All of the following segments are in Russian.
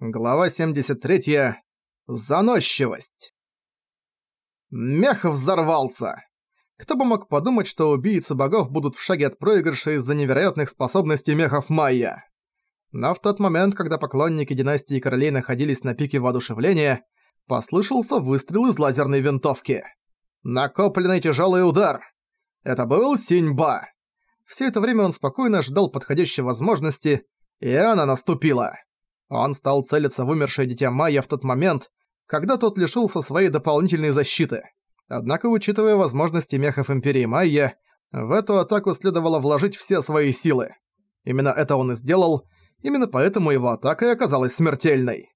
Глава 73. Заносчивость. Мех взорвался. Кто бы мог подумать, что убийцы богов будут в шаге от проигрыша из-за невероятных способностей мехов Майя. Но в тот момент, когда поклонники династии королей находились на пике воодушевления, послышался выстрел из лазерной винтовки. Накопленный тяжелый удар. Это был Синьба. Все это время он спокойно ждал подходящей возможности, и она наступила. Он стал целиться в умершее дитя Майя в тот момент, когда тот лишился своей дополнительной защиты. Однако, учитывая возможности мехов Империи Майя, в эту атаку следовало вложить все свои силы. Именно это он и сделал, именно поэтому его атака и оказалась смертельной.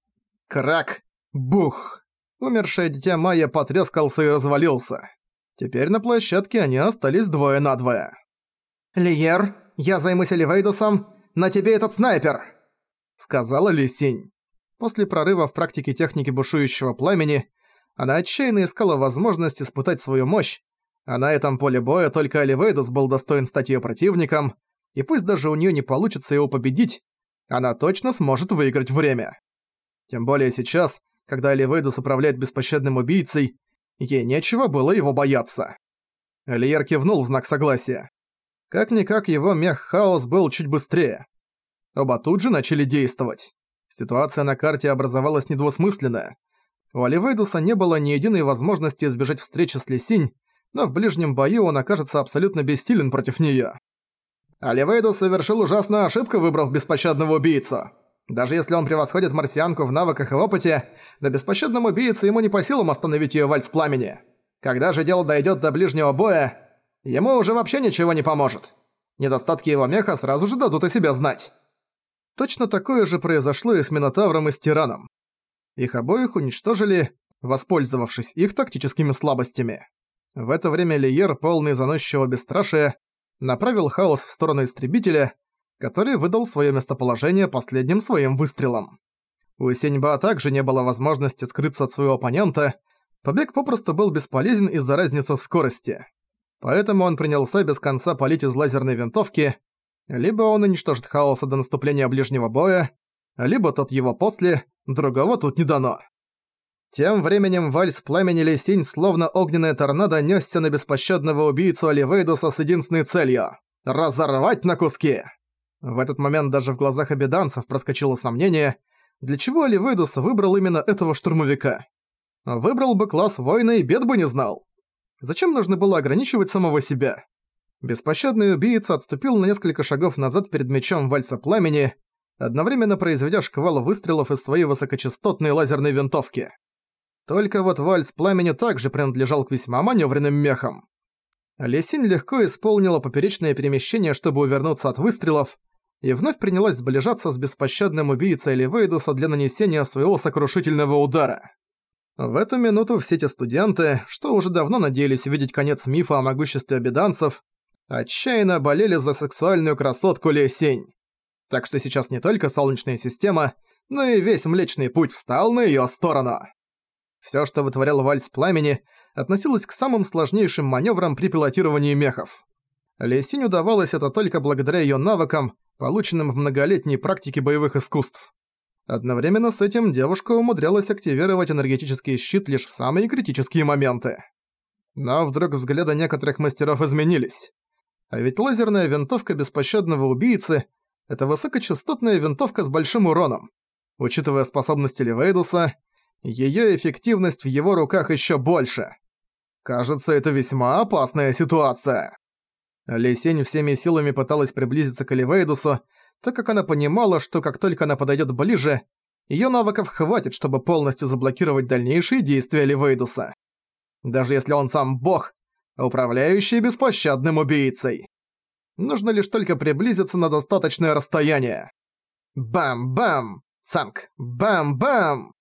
Крак! Бух! Умершее дитя Майя потрескался и развалился. Теперь на площадке они остались двое на двое. «Лиер, я займусь Эливейдусом, на тебе этот снайпер!» Сказала Ли. После прорыва в практике техники бушующего пламени, она отчаянно искала возможность испытать свою мощь, а на этом поле боя только Оливейдус был достоин стать её противником, и пусть даже у неё не получится его победить, она точно сможет выиграть время. Тем более сейчас, когда Оливейдус управляет беспощадным убийцей, ей нечего было его бояться. Лиер кивнул в знак согласия. Как-никак его мех-хаос был чуть быстрее. Оба тут же начали действовать. Ситуация на карте образовалась недвусмысленная. У Оливейдуса не было ни единой возможности избежать встречи с Лисинь, но в ближнем бою он окажется абсолютно бессилен против неё. Оливейдус совершил ужасную ошибку, выбрав беспощадного убийцу. Даже если он превосходит марсианку в навыках и опыте, до беспощадного убийцы ему не по силам остановить её вальс пламени. Когда же дело дойдёт до ближнего боя, ему уже вообще ничего не поможет. Недостатки его меха сразу же дадут о себе знать. Точно такое же произошло и с Минотавром и с Тираном. Их обоих уничтожили, воспользовавшись их тактическими слабостями. В это время Лиер, полный заносчивого бесстрашия, направил хаос в сторону истребителя, который выдал свое местоположение последним своим выстрелом. У Сеньба также не было возможности скрыться от своего оппонента, побег попросту был бесполезен из-за разницы в скорости. Поэтому он принялся без конца палить из лазерной винтовки, либо он уничтожит хаоса до наступления ближнего боя, либо тот его после, другого тут не дано. Тем временем вальс пламени Лисинь, словно огненная торнадо, нёсся на беспощадного убийцу Оливейдуса с единственной целью — разорвать на куски. В этот момент даже в глазах обеданцев проскочило сомнение, для чего Оливейдус выбрал именно этого штурмовика. Выбрал бы класс воина и бед бы не знал. Зачем нужно было ограничивать самого себя? Беспощадный убийца отступил на несколько шагов назад перед мечом вальса пламени, одновременно произведя шквал выстрелов из своей высокочастотной лазерной винтовки. Только вот вальс пламени также принадлежал к весьма маневренным мехам. Лесинь легко исполнила поперечное перемещение, чтобы увернуться от выстрелов, и вновь принялась сближаться с беспощадным убийцей Эливейдуса для нанесения своего сокрушительного удара. В эту минуту все те студенты, что уже давно надеялись увидеть конец мифа о могуществе обеданцев, отчаянно болели за сексуальную красотку Лесень. Так что сейчас не только Солнечная система, но и весь Млечный Путь встал на её сторону. Всё, что вытворял Вальс Пламени, относилось к самым сложнейшим манёврам при пилотировании мехов. Лесинь удавалось это только благодаря её навыкам, полученным в многолетней практике боевых искусств. Одновременно с этим девушка умудрялась активировать энергетический щит лишь в самые критические моменты. Но вдруг взгляды некоторых мастеров изменились. А ведь лазерная винтовка беспощадного убийцы — это высокочастотная винтовка с большим уроном. Учитывая способности Ливейдуса, её эффективность в его руках ещё больше. Кажется, это весьма опасная ситуация. Лесень всеми силами пыталась приблизиться к Ливейдусу, так как она понимала, что как только она подойдёт ближе, её навыков хватит, чтобы полностью заблокировать дальнейшие действия Ливейдуса. Даже если он сам бог, управляющий беспощадным убийцей. Нужно лишь только приблизиться на достаточное расстояние. Бам-бам! Цанк! Бам-бам!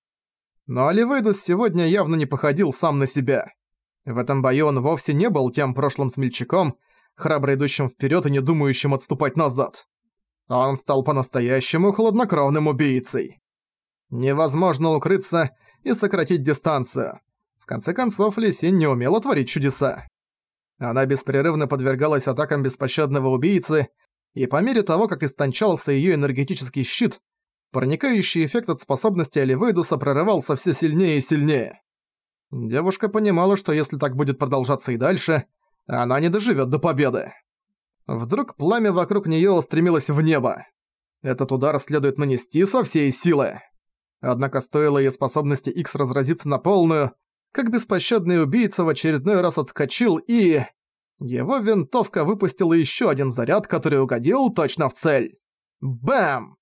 Но Оливейдус сегодня явно не походил сам на себя. В этом бою он вовсе не был тем прошлым смельчаком, храбро идущим вперед и не думающим отступать назад. Он стал по-настоящему хладнокровным убийцей. Невозможно укрыться и сократить дистанцию. В конце концов, Лисин не умела творить чудеса. Она беспрерывно подвергалась атакам беспощадного убийцы, и по мере того, как истончался её энергетический щит, Проникающий эффект от способности Оливейдуса прорывался все сильнее и сильнее. Девушка понимала, что если так будет продолжаться и дальше, она не доживет до победы. Вдруг пламя вокруг нее устремилось в небо. Этот удар следует нанести со всей силы. Однако стоило ей способности X разразиться на полную, как беспощадный убийца в очередной раз отскочил и... Его винтовка выпустила еще один заряд, который угодил точно в цель. Бэм!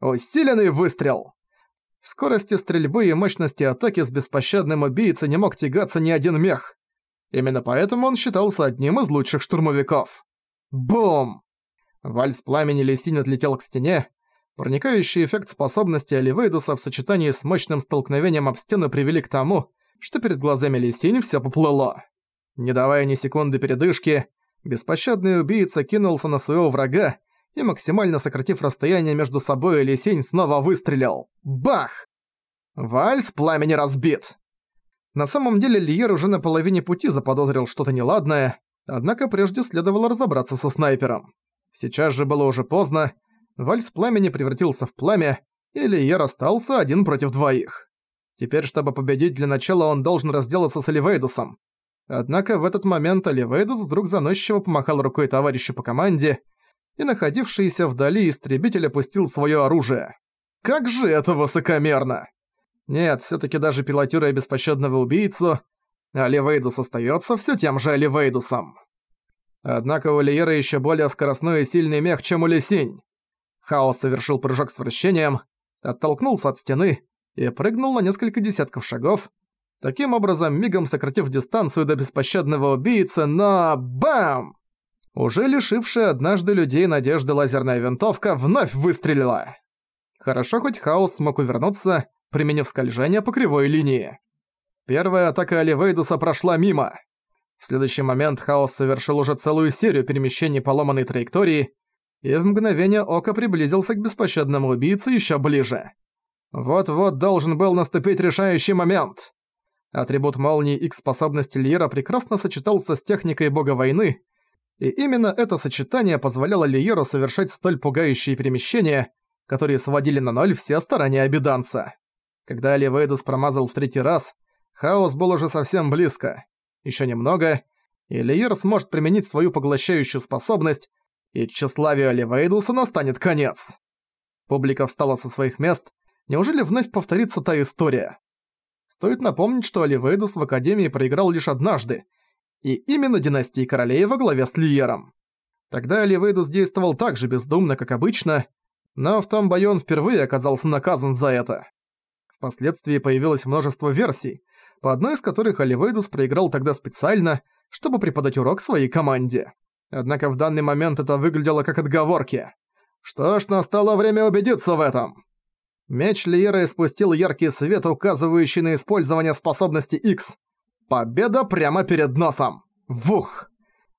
Усиленный выстрел! В скорости стрельбы и мощности атаки с беспощадным убийцей не мог тягаться ни один мех. Именно поэтому он считался одним из лучших штурмовиков. Бум! Вальс пламени Лисинь отлетел к стене. Проникающий эффект способности Оливейдуса в сочетании с мощным столкновением об стену привели к тому, что перед глазами Лисинь всё поплыло. Не давая ни секунды передышки, беспощадный убийца кинулся на своего врага и, максимально сократив расстояние между собой и Лисинь, снова выстрелил. Бах! Вальс пламени разбит. На самом деле Лиер уже на половине пути заподозрил что-то неладное, однако прежде следовало разобраться со снайпером. Сейчас же было уже поздно, вальс пламени превратился в пламя, и Лиер остался один против двоих. Теперь, чтобы победить для начала, он должен разделаться с Оливейдусом. Однако в этот момент Оливейдус вдруг заносчиво помахал рукой товарищу по команде, и находившийся вдали истребитель опустил своё оружие. Как же это высокомерно! Нет, всё-таки даже пилотируя беспощадного убийцу, Оливейдус остаётся всё тем же Оливейдусом. Однако у Лиера ещё более скоростной и сильный мех, чем у Лисинь. Хаос совершил прыжок с вращением, оттолкнулся от стены и прыгнул на несколько десятков шагов, таким образом мигом сократив дистанцию до беспощадного убийцы, но... Бам! Уже лишившая однажды людей надежды лазерная винтовка вновь выстрелила. Хорошо хоть Хаос смог увернуться, применив скольжение по кривой линии. Первая атака Оливейдуса прошла мимо. В следующий момент Хаос совершил уже целую серию перемещений по ломаной траектории и в мгновение ока приблизился к беспощадному убийце еще ближе. Вот-вот должен был наступить решающий момент. Атрибут молнии X способности Лиера прекрасно сочетался с техникой бога войны, и именно это сочетание позволяло Лиеру совершать столь пугающие перемещения, которые сводили на ноль все старания обиданца. Когда Оливейдус промазал в третий раз, хаос был уже совсем близко. Еще немного, и Лиер сможет применить свою поглощающую способность, и тщеславию Оливейдуса настанет конец. Публика встала со своих мест. Неужели вновь повторится та история? Стоит напомнить, что Оливейдус в Академии проиграл лишь однажды, и именно династии королей во главе с Лиером. Тогда Оливейдус действовал так же бездумно, как обычно, но в том бою он впервые оказался наказан за это. Впоследствии появилось множество версий, по одной из которых Оливейдус проиграл тогда специально, чтобы преподать урок своей команде. Однако в данный момент это выглядело как отговорки. Что ж, настало время убедиться в этом. Меч Лиера испустил яркий свет, указывающий на использование способности X. Победа прямо перед носом. Вух!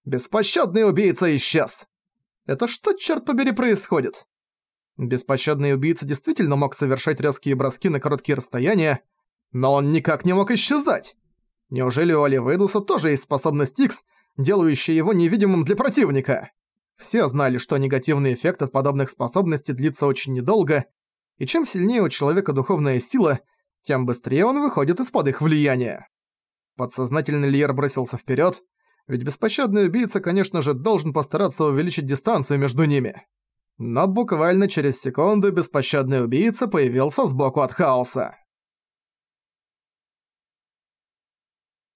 Беспощадный убийца исчез. Это что, черт побери, происходит? Беспощадный убийца действительно мог совершать резкие броски на короткие расстояния, но он никак не мог исчезать. Неужели у Оливейдуса тоже есть способность X, делающая его невидимым для противника? Все знали, что негативный эффект от подобных способностей длится очень недолго, и чем сильнее у человека духовная сила, тем быстрее он выходит из-под их влияния. Подсознательный Льер бросился вперед, ведь беспощадный убийца, конечно же, должен постараться увеличить дистанцию между ними. Но буквально через секунду беспощадный убийца появился сбоку от хаоса.